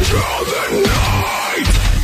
Into the night.